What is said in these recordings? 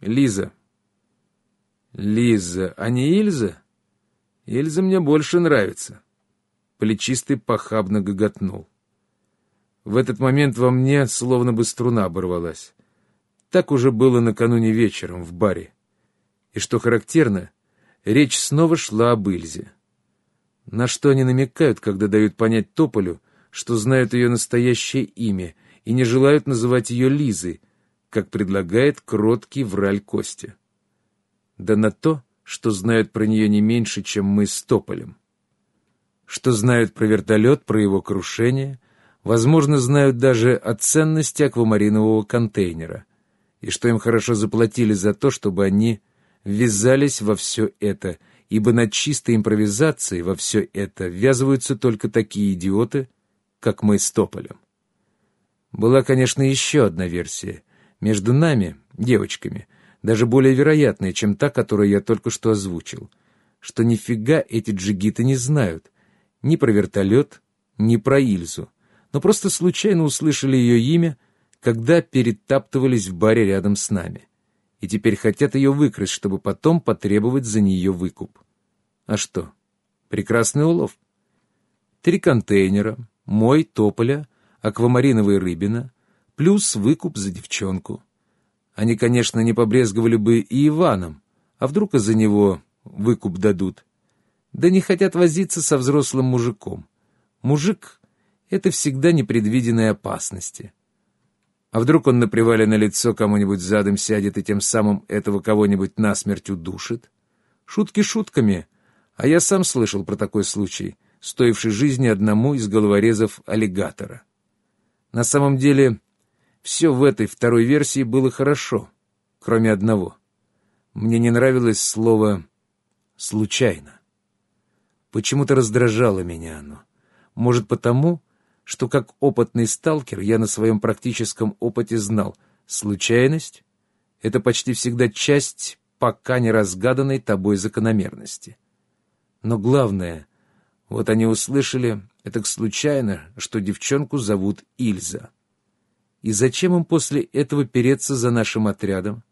Лиза. Лиза, а не Ильза? Ильза мне больше нравится. Плечистый похабно гоготнул. В этот момент во мне словно бы струна оборвалась. Так уже было накануне вечером в баре. И что характерно, речь снова шла об Ильзе. На что они намекают, когда дают понять Тополю, что знают ее настоящее имя и не желают называть ее Лизой, как предлагает кроткий враль Костя. Да на то, что знают про нее не меньше, чем мы с Тополем. Что знают про вертолет, про его крушение, возможно, знают даже о ценности аквамаринового контейнера, и что им хорошо заплатили за то, чтобы они ввязались во все это, ибо над чистой импровизацией во все это ввязываются только такие идиоты, как мы с Тополем. Была, конечно, еще одна версия. Между нами, девочками, даже более вероятная, чем та, которую я только что озвучил, что нифига эти джигиты не знают ни про вертолет, ни про Ильзу, но просто случайно услышали ее имя, когда перетаптывались в баре рядом с нами и теперь хотят ее выкрасть, чтобы потом потребовать за нее выкуп. А что? Прекрасный улов. Три контейнера, мой, тополя, аквамариновая рыбина, плюс выкуп за девчонку. Они, конечно, не побрезговали бы и Иваном, а вдруг из-за него выкуп дадут. Да не хотят возиться со взрослым мужиком. Мужик — это всегда непредвиденные опасности. А вдруг он на привале на лицо кому-нибудь задом сядет и тем самым этого кого-нибудь насмерть удушит? Шутки шутками, а я сам слышал про такой случай, стоивший жизни одному из головорезов аллигатора. На самом деле, все в этой второй версии было хорошо, кроме одного. Мне не нравилось слово «случайно». Почему-то раздражало меня оно. Может, потому, что как опытный сталкер я на своем практическом опыте знал, случайность — это почти всегда часть пока не разгаданной тобой закономерности. Но главное, вот они услышали, это случайно, что девчонку зовут Ильза. И зачем им после этого переться за нашим отрядом?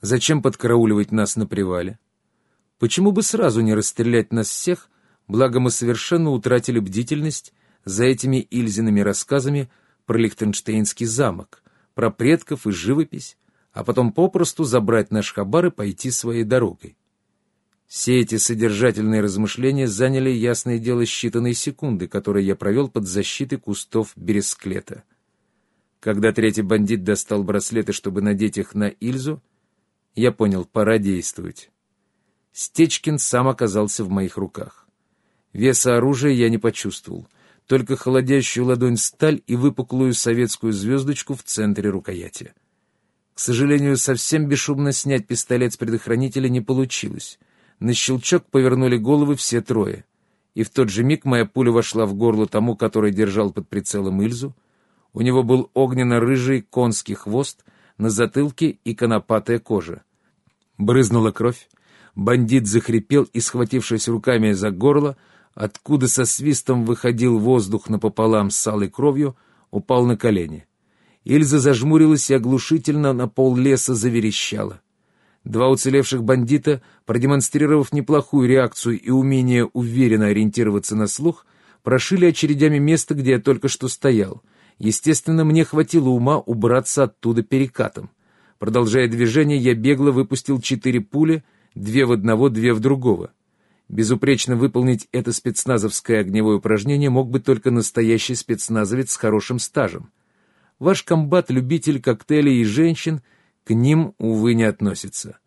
Зачем подкарауливать нас на привале? Почему бы сразу не расстрелять нас всех, благо мы совершенно утратили бдительность за этими Ильзиными рассказами про Лихтенштейнский замок, про предков и живопись, а потом попросту забрать наш хабар и пойти своей дорогой. Все эти содержательные размышления заняли ясное дело считанные секунды, которые я провел под защитой кустов бересклета. Когда третий бандит достал браслеты, чтобы надеть их на Ильзу, я понял, пора действовать. Стечкин сам оказался в моих руках. Веса оружия я не почувствовал — только холодящую ладонь сталь и выпуклую советскую звездочку в центре рукояти. К сожалению, совсем бесшумно снять пистолет с предохранителя не получилось. На щелчок повернули головы все трое. И в тот же миг моя пуля вошла в горло тому, который держал под прицелом Ильзу. У него был огненно-рыжий конский хвост, на затылке и конопатая кожа. Брызнула кровь. Бандит захрипел и, схватившись руками за горло, откуда со свистом выходил воздух напополам с салой кровью, упал на колени. Ильза зажмурилась и оглушительно на пол леса заверещала. Два уцелевших бандита, продемонстрировав неплохую реакцию и умение уверенно ориентироваться на слух, прошили очередями место, где я только что стоял. Естественно, мне хватило ума убраться оттуда перекатом. Продолжая движение, я бегло выпустил четыре пули, две в одного, две в другого. Безупречно выполнить это спецназовское огневое упражнение мог бы только настоящий спецназовец с хорошим стажем. Ваш комбат — любитель коктейлей и женщин, к ним, увы, не относится.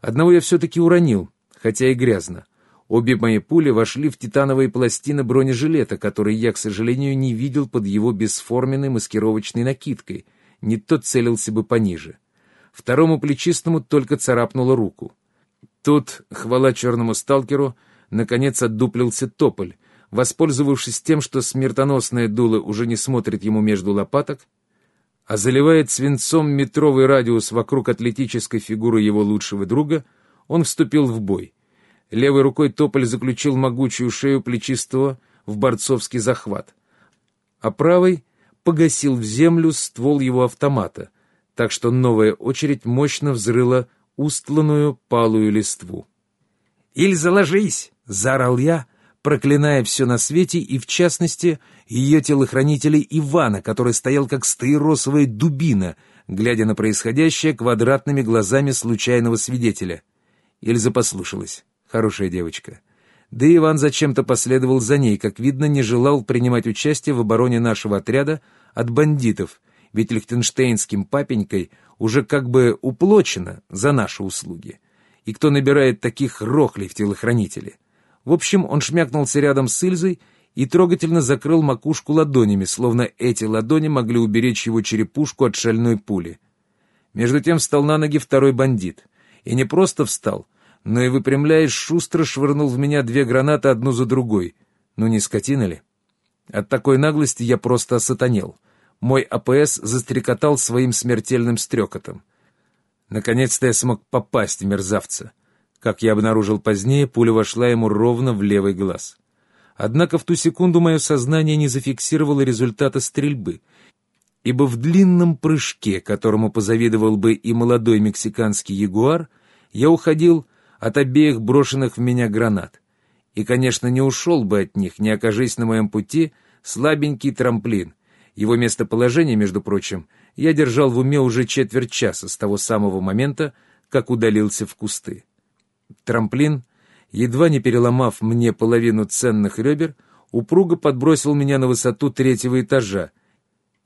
Одного я все-таки уронил, хотя и грязно. Обе мои пули вошли в титановые пластины бронежилета, которые я, к сожалению, не видел под его бесформенной маскировочной накидкой. Не тот целился бы пониже. Второму плечистому только царапнула руку. Тут, хвала черному сталкеру, наконец отдуплился тополь, воспользовавшись тем, что смертоносное дуло уже не смотрит ему между лопаток, а заливает свинцом метровый радиус вокруг атлетической фигуры его лучшего друга, он вступил в бой. Левой рукой тополь заключил могучую шею плечистого в борцовский захват, а правой погасил в землю ствол его автомата, так что новая очередь мощно взрыла устланную палую листву. «Ильза, ложись!» — заорал я, проклиная все на свете и, в частности, ее телохранителя Ивана, который стоял как стаиросовая дубина, глядя на происходящее квадратными глазами случайного свидетеля. Ильза послушалась. Хорошая девочка. Да и Иван зачем-то последовал за ней, как видно, не желал принимать участие в обороне нашего отряда от бандитов, ведь лихтенштейнским папенькой уже как бы уплочено за наши услуги. И кто набирает таких рохлей в телохранители? В общем, он шмякнулся рядом с Ильзой и трогательно закрыл макушку ладонями, словно эти ладони могли уберечь его черепушку от шальной пули. Между тем встал на ноги второй бандит. И не просто встал, но и, выпрямляясь, шустро швырнул в меня две гранаты одну за другой. Ну не скотина ли? От такой наглости я просто осатанел. Мой АПС застрекотал своим смертельным стрекотом. Наконец-то я смог попасть в мерзавца. Как я обнаружил позднее, пуля вошла ему ровно в левый глаз. Однако в ту секунду мое сознание не зафиксировало результата стрельбы, ибо в длинном прыжке, которому позавидовал бы и молодой мексиканский ягуар, я уходил от обеих брошенных в меня гранат. И, конечно, не ушел бы от них, не окажись на моем пути слабенький трамплин. Его местоположение, между прочим, я держал в уме уже четверть часа с того самого момента, как удалился в кусты. Трамплин, едва не переломав мне половину ценных ребер, упруго подбросил меня на высоту третьего этажа,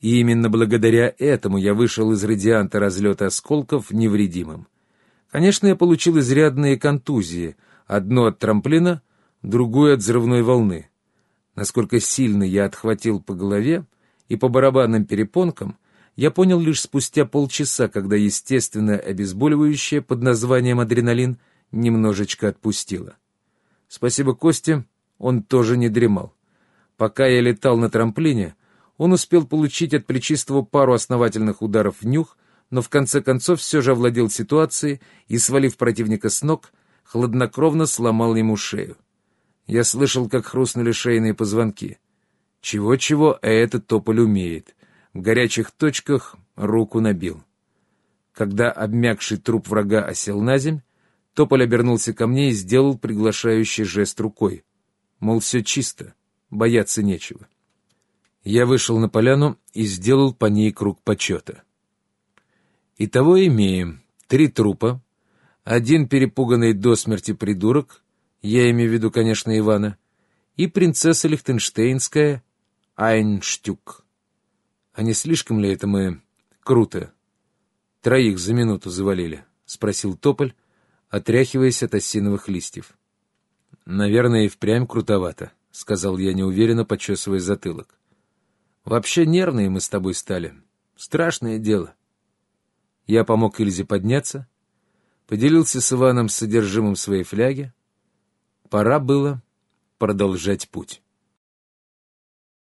и именно благодаря этому я вышел из радианта разлета осколков невредимым. Конечно, я получил изрядные контузии, одну от трамплина, другую от взрывной волны. Насколько сильно я отхватил по голове и по барабанным перепонкам, я понял лишь спустя полчаса, когда естественное обезболивающее под названием адреналин немножечко отпустило. Спасибо Косте, он тоже не дремал. Пока я летал на трамплине, он успел получить от Плечистого пару основательных ударов в нюх, но в конце концов все же овладел ситуацией и, свалив противника с ног, хладнокровно сломал ему шею. Я слышал, как хрустнули шейные позвонки. Чего-чего, а этот тополь умеет. В горячих точках руку набил. Когда обмякший труп врага осел на земь, тополь обернулся ко мне и сделал приглашающий жест рукой. Мол, все чисто, бояться нечего. Я вышел на поляну и сделал по ней круг почета. Итого имеем три трупа, один перепуганный до смерти придурок, я имею в виду, конечно, Ивана, и принцесса Лихтенштейнская Айнштюк. А не слишком ли это мы круто? Троих за минуту завалили, — спросил Тополь, отряхиваясь от осиновых листьев. Наверное, и впрямь крутовато, — сказал я неуверенно, почесывая затылок. Вообще нервные мы с тобой стали. Страшное дело. Я помог Ильзе подняться, поделился с Иваном содержимым своей фляги. Пора было продолжать путь.